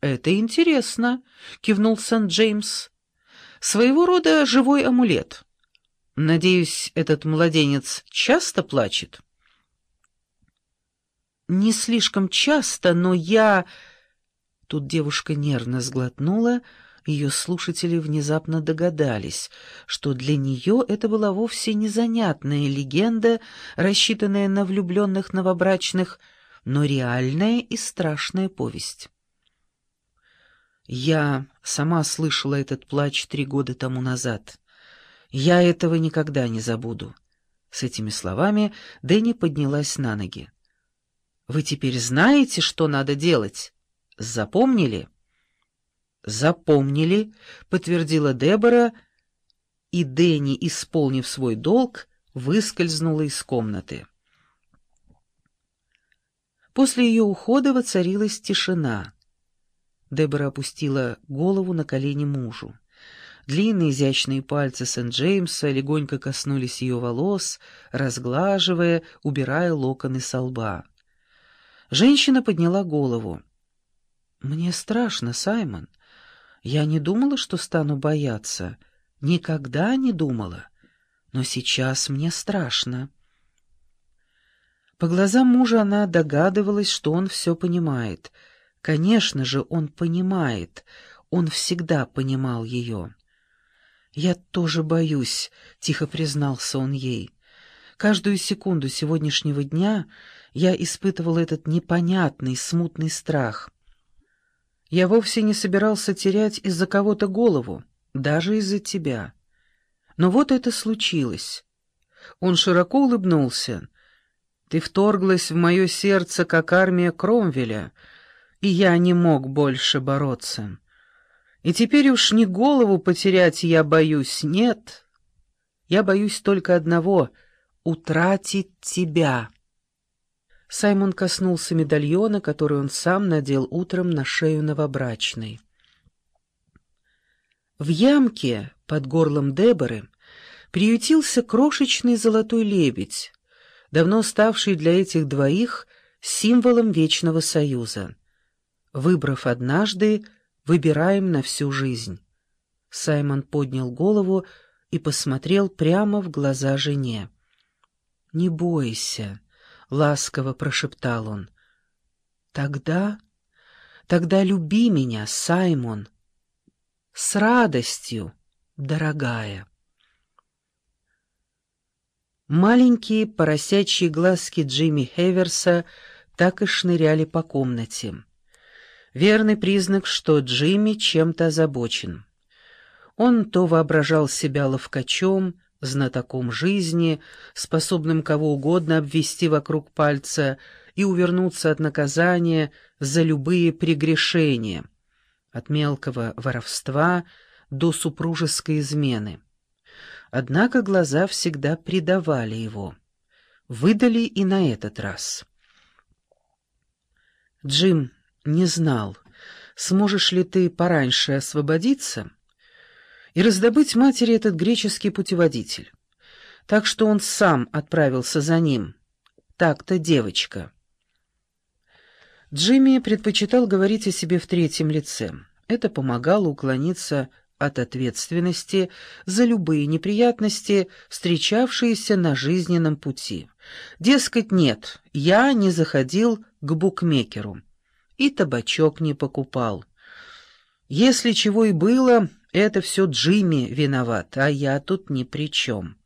это интересно», — кивнул Сент-Джеймс. «Своего рода живой амулет. Надеюсь, этот младенец часто плачет?» «Не слишком часто, но я...» Тут девушка нервно сглотнула, ее слушатели внезапно догадались, что для нее это была вовсе не занятная легенда, рассчитанная на влюбленных новобрачных, но реальная и страшная повесть. Я сама слышала этот плач три года тому назад. Я этого никогда не забуду. С этими словами Дэнни поднялась на ноги. «Вы теперь знаете, что надо делать?» Запомнили? Запомнили, подтвердила Дебора, и Дэнни, исполнив свой долг, выскользнула из комнаты. После ее ухода воцарилась тишина. Дебора опустила голову на колени мужу. Длинные изящные пальцы Сент-Джеймса легонько коснулись ее волос, разглаживая, убирая локоны со лба. Женщина подняла голову. «Мне страшно, Саймон. Я не думала, что стану бояться. Никогда не думала. Но сейчас мне страшно». По глазам мужа она догадывалась, что он все понимает. Конечно же, он понимает. Он всегда понимал ее. «Я тоже боюсь», — тихо признался он ей. «Каждую секунду сегодняшнего дня я испытывал этот непонятный, смутный страх». Я вовсе не собирался терять из-за кого-то голову, даже из-за тебя. Но вот это случилось. Он широко улыбнулся. Ты вторглась в мое сердце, как армия Кромвеля, и я не мог больше бороться. И теперь уж не голову потерять я боюсь, нет. Я боюсь только одного — утратить тебя». Саймон коснулся медальона, который он сам надел утром на шею новобрачной. В ямке под горлом Деборы приютился крошечный золотой лебедь, давно ставший для этих двоих символом вечного союза. Выбрав однажды, выбираем на всю жизнь. Саймон поднял голову и посмотрел прямо в глаза жене. «Не бойся». — ласково прошептал он. «Тогда... тогда люби меня, Саймон. С радостью, дорогая». Маленькие поросячьи глазки Джимми Хеверса так и шныряли по комнате. Верный признак, что Джимми чем-то озабочен. Он то воображал себя ловкачом, знатоком жизни, способным кого угодно обвести вокруг пальца и увернуться от наказания за любые прегрешения, от мелкого воровства до супружеской измены. Однако глаза всегда предавали его. Выдали и на этот раз. Джим не знал, сможешь ли ты пораньше освободиться, и раздобыть матери этот греческий путеводитель. Так что он сам отправился за ним. Так-то девочка. Джимми предпочитал говорить о себе в третьем лице. Это помогало уклониться от ответственности за любые неприятности, встречавшиеся на жизненном пути. Дескать, нет, я не заходил к букмекеру и табачок не покупал. Если чего и было, это все Джимми виноват, а я тут ни при чем.